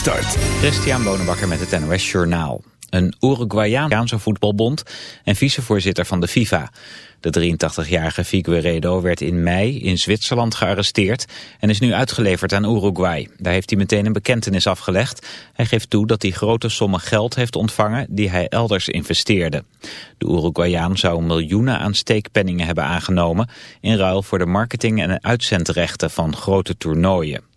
start. Christian Bonenbakker met het NOS Journaal. Een Uruguayaanse voetbalbond en vicevoorzitter van de FIFA. De 83-jarige Figueiredo werd in mei in Zwitserland gearresteerd en is nu uitgeleverd aan Uruguay. Daar heeft hij meteen een bekentenis afgelegd. Hij geeft toe dat hij grote sommen geld heeft ontvangen die hij elders investeerde. De Uruguayaan zou miljoenen aan steekpenningen hebben aangenomen in ruil voor de marketing en uitzendrechten van grote toernooien.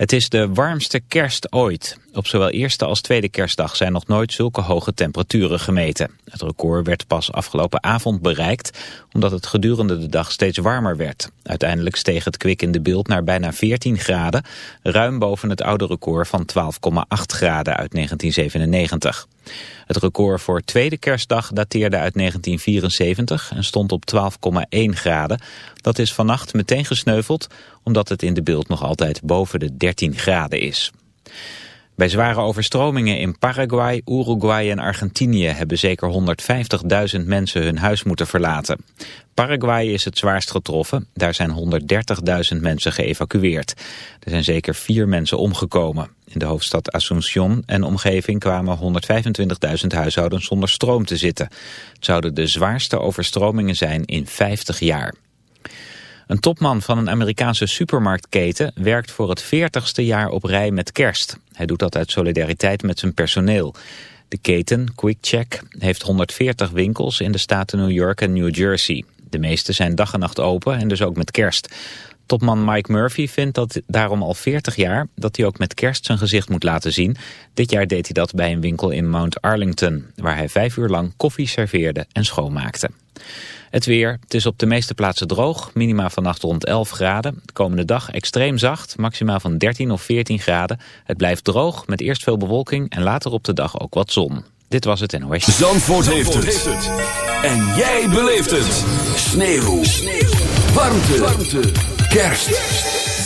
Het is de warmste kerst ooit. Op zowel eerste als tweede kerstdag zijn nog nooit zulke hoge temperaturen gemeten. Het record werd pas afgelopen avond bereikt, omdat het gedurende de dag steeds warmer werd. Uiteindelijk steeg het kwik in de beeld naar bijna 14 graden, ruim boven het oude record van 12,8 graden uit 1997. Het record voor tweede kerstdag dateerde uit 1974 en stond op 12,1 graden. Dat is vannacht meteen gesneuveld, omdat het in de beeld nog altijd boven de 13 graden is. Bij zware overstromingen in Paraguay, Uruguay en Argentinië hebben zeker 150.000 mensen hun huis moeten verlaten. Paraguay is het zwaarst getroffen. Daar zijn 130.000 mensen geëvacueerd. Er zijn zeker vier mensen omgekomen. In de hoofdstad Asunción en omgeving kwamen 125.000 huishoudens zonder stroom te zitten. Het zouden de zwaarste overstromingen zijn in 50 jaar. Een topman van een Amerikaanse supermarktketen werkt voor het 40ste jaar op rij met kerst. Hij doet dat uit solidariteit met zijn personeel. De keten, QuickCheck, heeft 140 winkels in de staten New York en New Jersey. De meeste zijn dag en nacht open en dus ook met kerst. Topman Mike Murphy vindt dat daarom al 40 jaar dat hij ook met kerst zijn gezicht moet laten zien. Dit jaar deed hij dat bij een winkel in Mount Arlington, waar hij vijf uur lang koffie serveerde en schoonmaakte. Het weer, het is op de meeste plaatsen droog, minima vannacht rond 11 graden. De komende dag extreem zacht, maximaal van 13 of 14 graden. Het blijft droog, met eerst veel bewolking en later op de dag ook wat zon. Dit was het NOS. Zandvoort, heeft, het. En jij beleeft het. Sneeuw. Sneeuw. Warmte. Warmte. Kerst.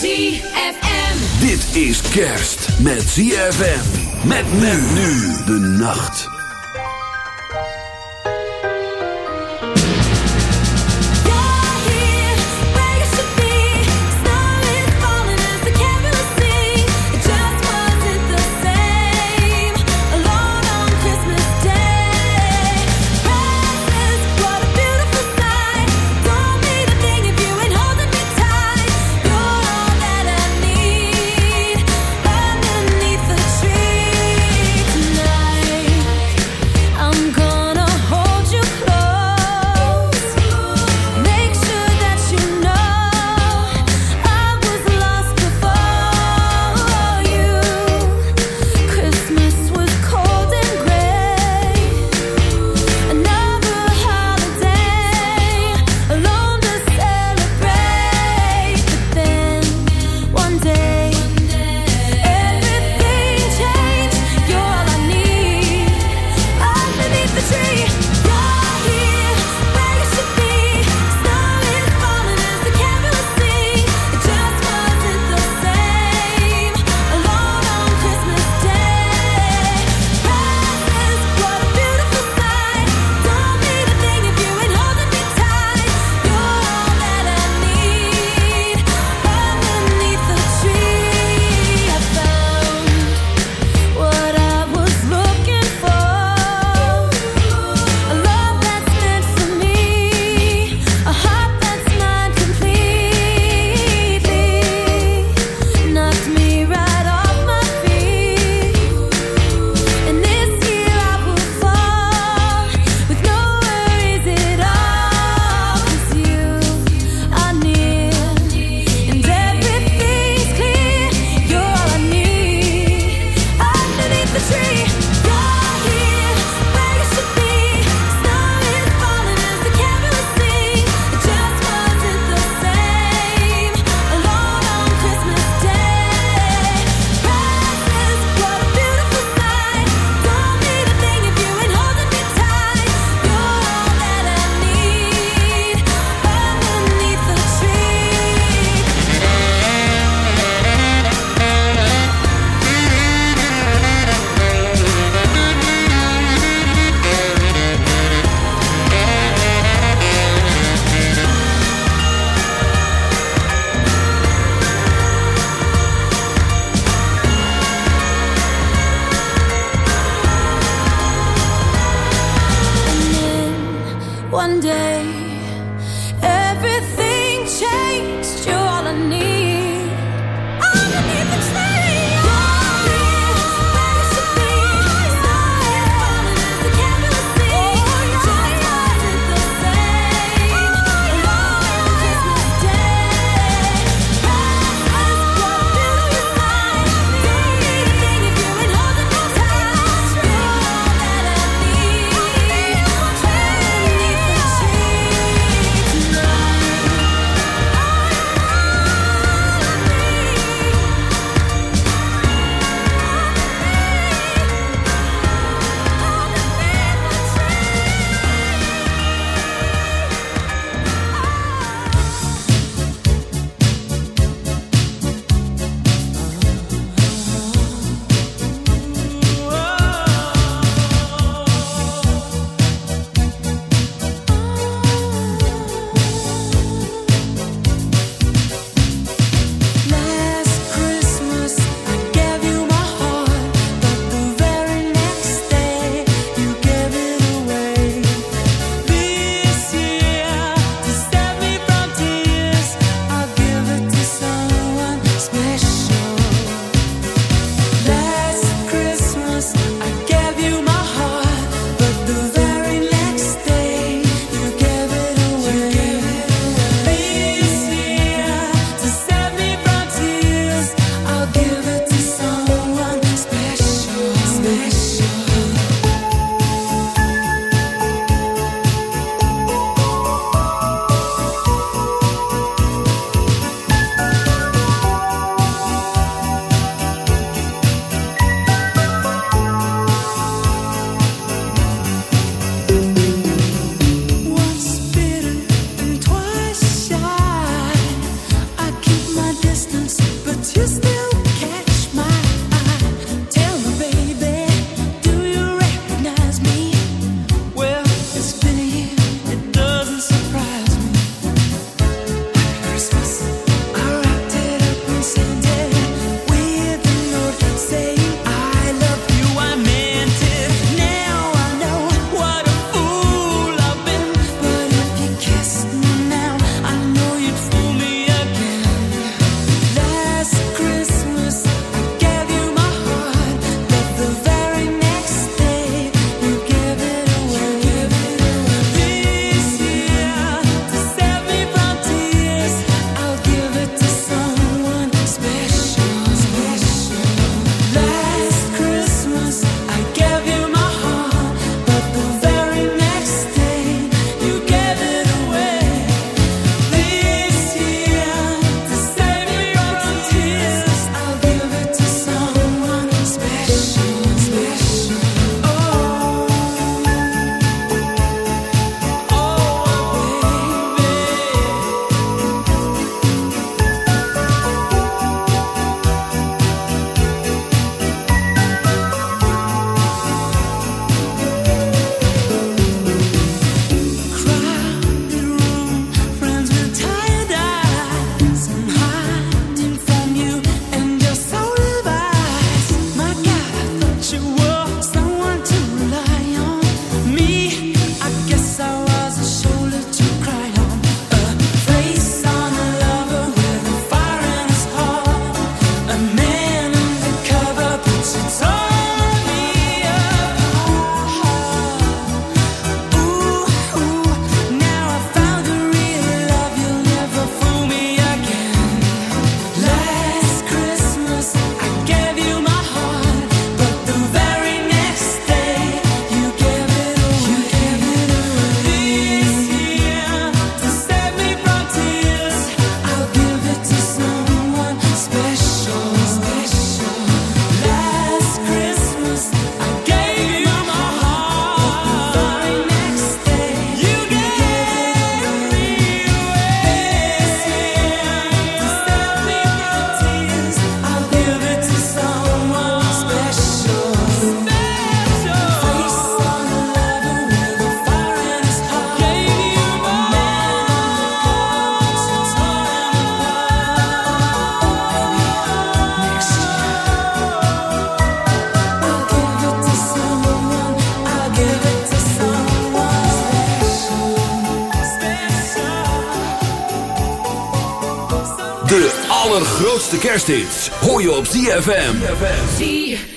ZFM. Dit is kerst met ZFM. Met men nu de nacht. Hoor je op ZFM. ZFM.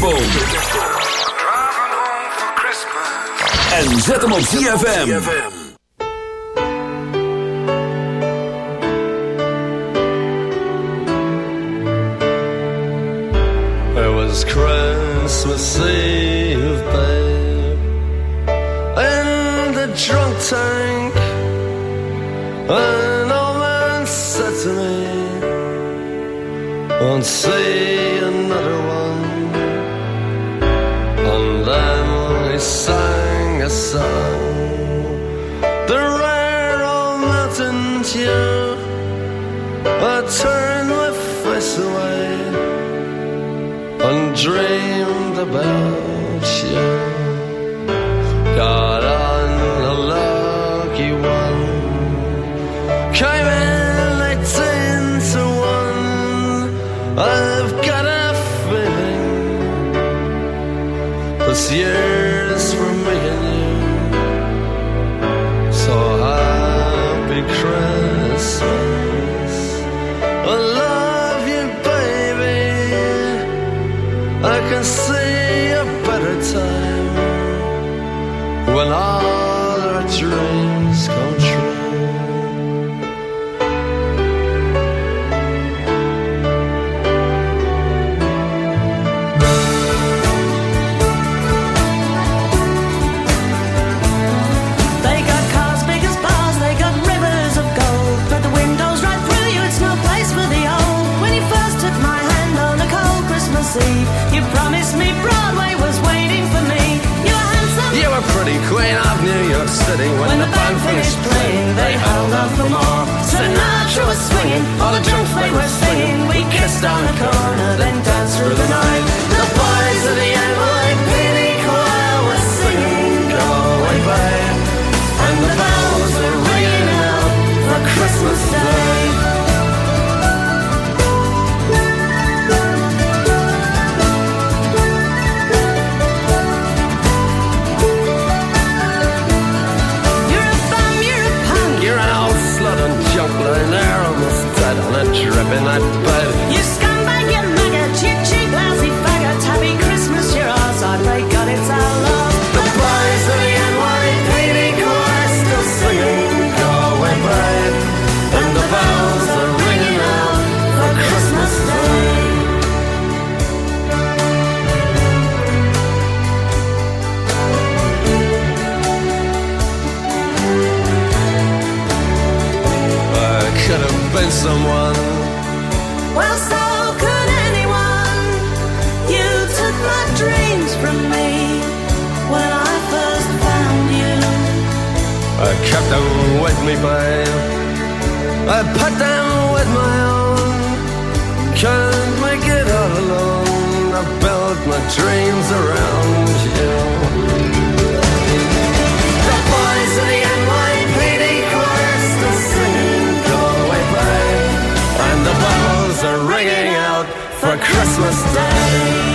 Kerstboom. nights away and dreamed about you. when I all the jokes they were singing. We kissed on the corner, then danced through the night. me by. I put them with my own, can't make it all alone. I built my dreams around you. The boys of the NYPD chorus are singing "Galway Bay" by, and the bells are ringing out for Christmas Day.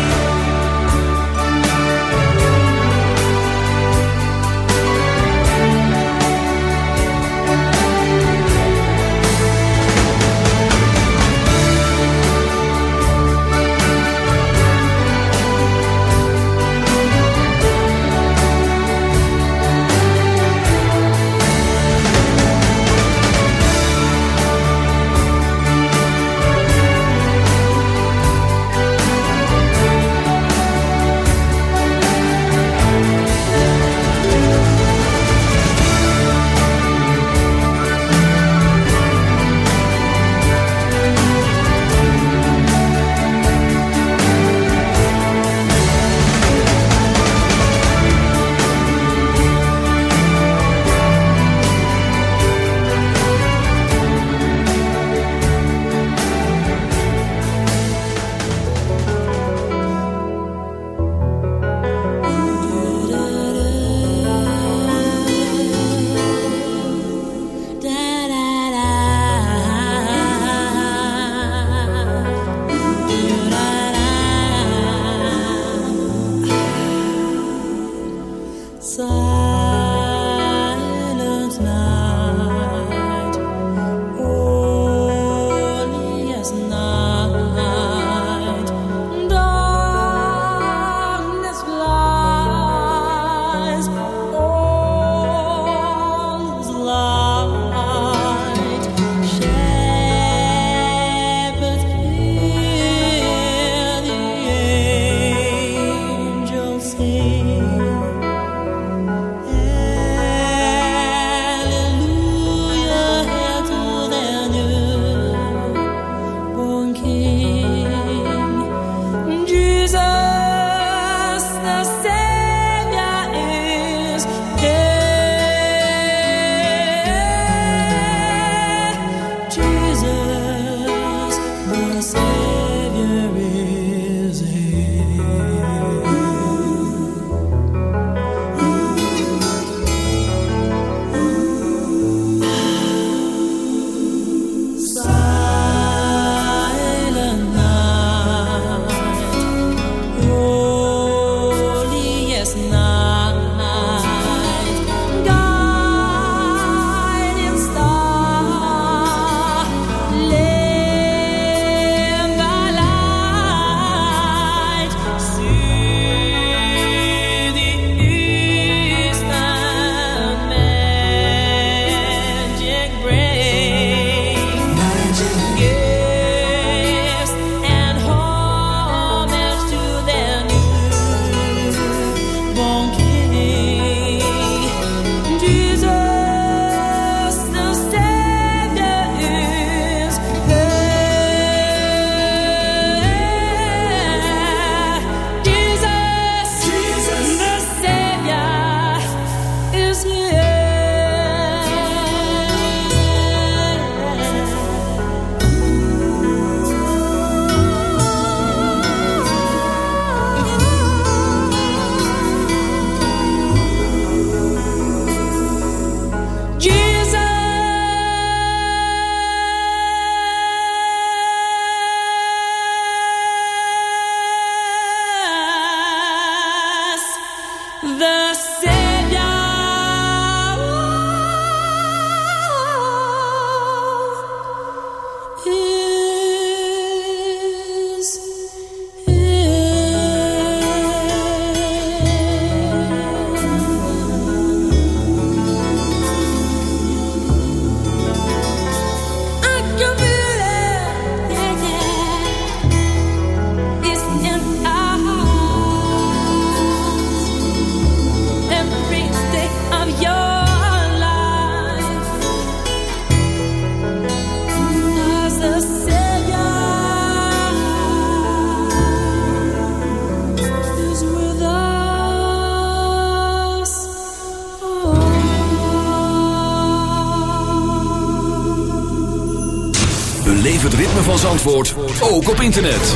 Van Zandvoort, ook op internet.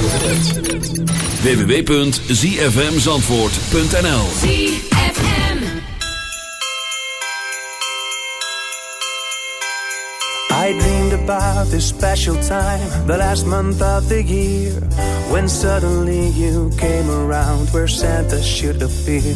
www.zfmzandvoort.nl ZFM. I dreamed about this special time, the last month of the year, when suddenly you came around where Santa should appear.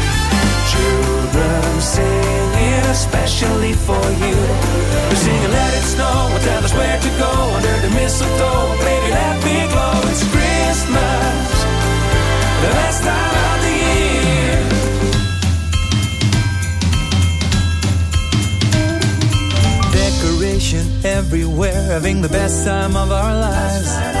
Children singing, especially for you. We're singing, let it snow, and tell us where to go under the mistletoe. Baby, let me glow, it's Christmas, the best time of the year. Decoration everywhere, having the best time of our lives.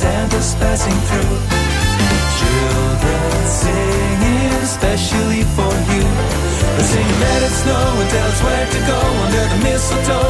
Santa's passing through. Children singing, especially for you. They sing, let it snow and tell us where to go under the mistletoe.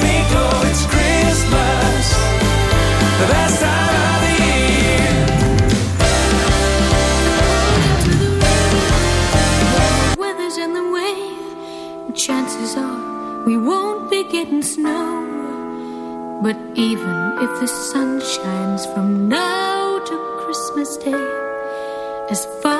Chances are we won't be getting snow. But even if the sun shines from now to Christmas Day, as far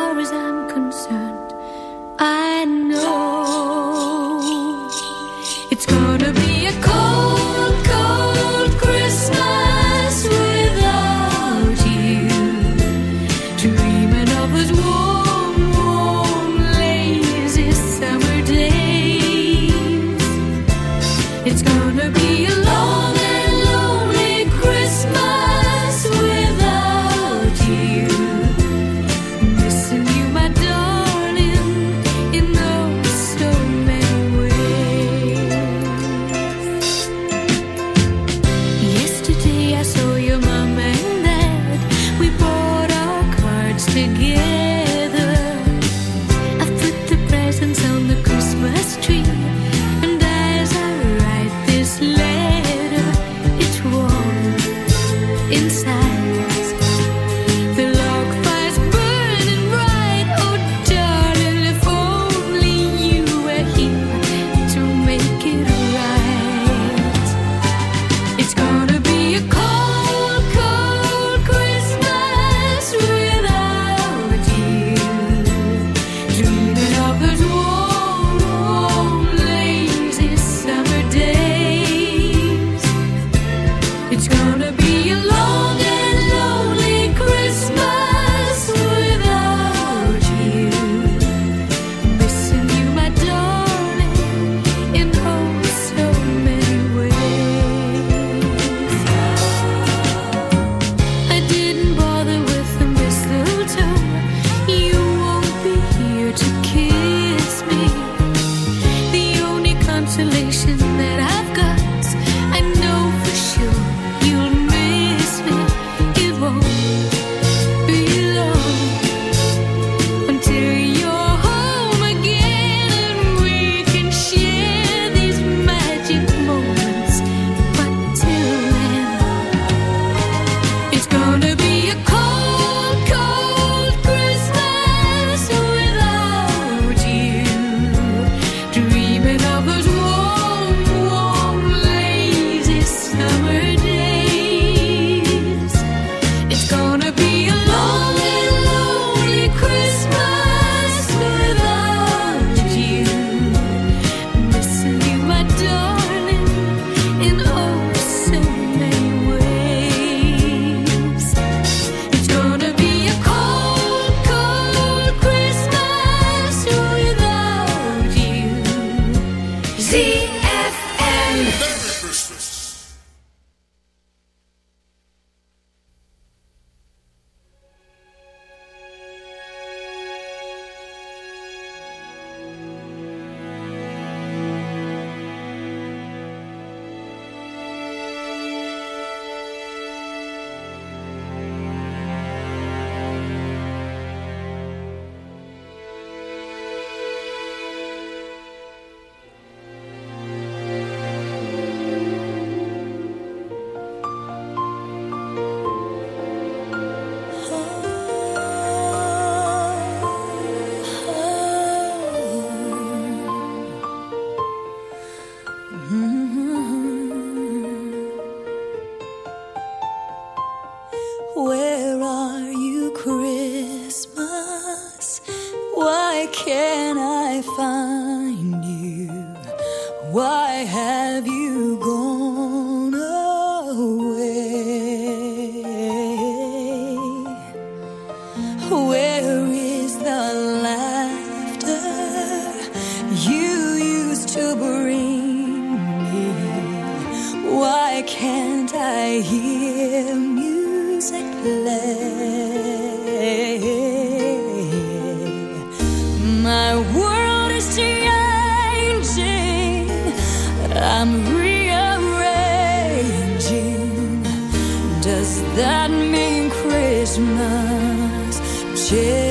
Christmas. Changes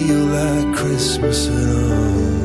feel like Christmas at all.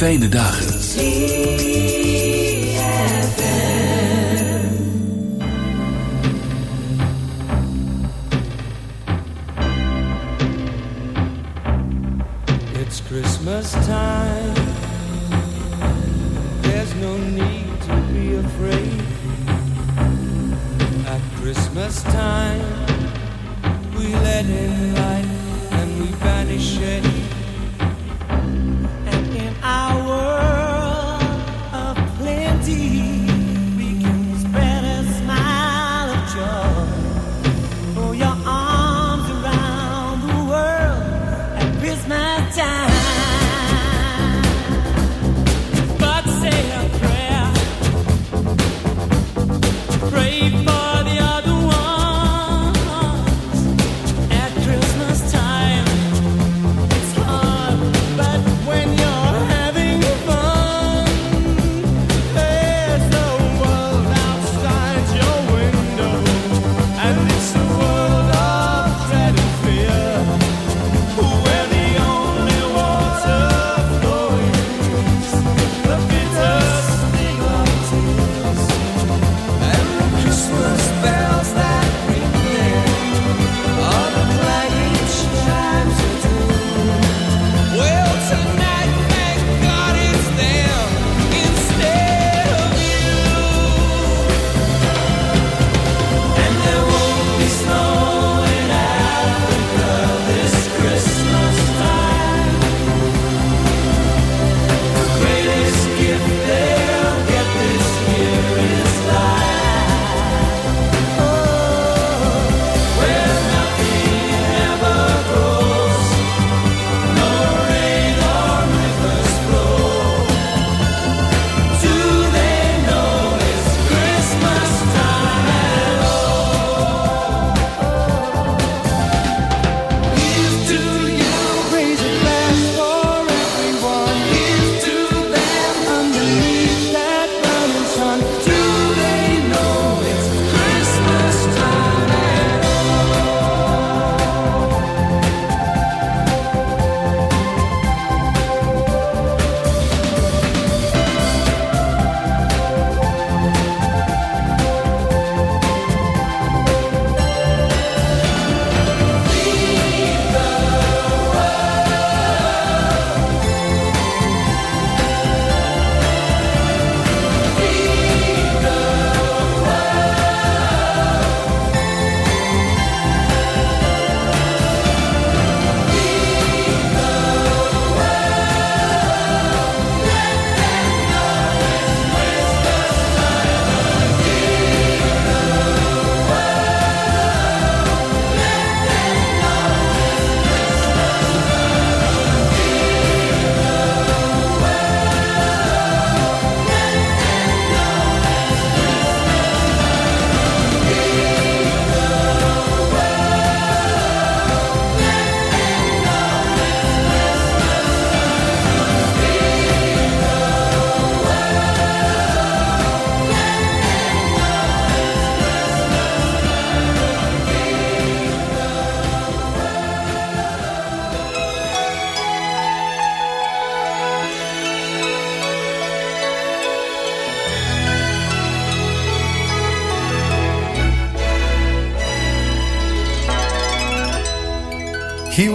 fijne dagen. It's Christmas time. There's no need to be afraid. At Christmas time, we let in light.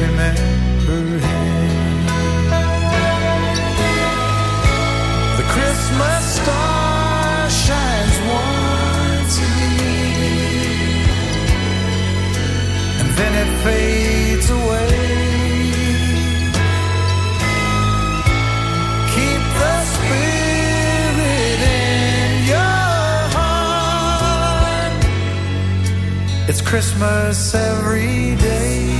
remember him. The Christmas star shines once a year, and then it fades away. Keep the spirit in your heart. It's Christmas every day.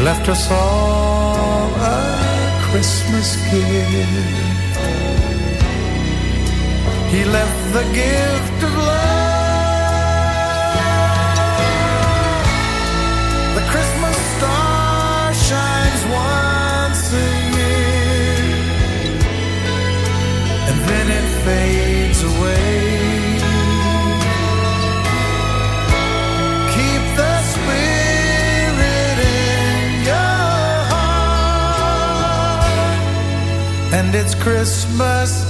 He left us all a Christmas gift. He left the gift of love. And it's Christmas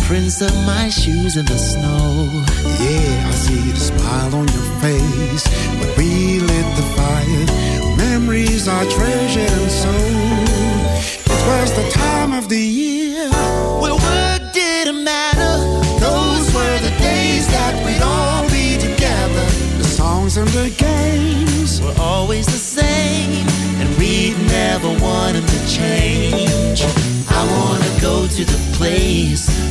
prints of my shoes in the snow. Yeah, I see the smile on your face when we lit the fire. Memories are treasured and so. It was the time of the year. Where word didn't matter, those were the days that we'd all be together. The songs and the games were always the same, and we'd never want them to change. I wanna go to the place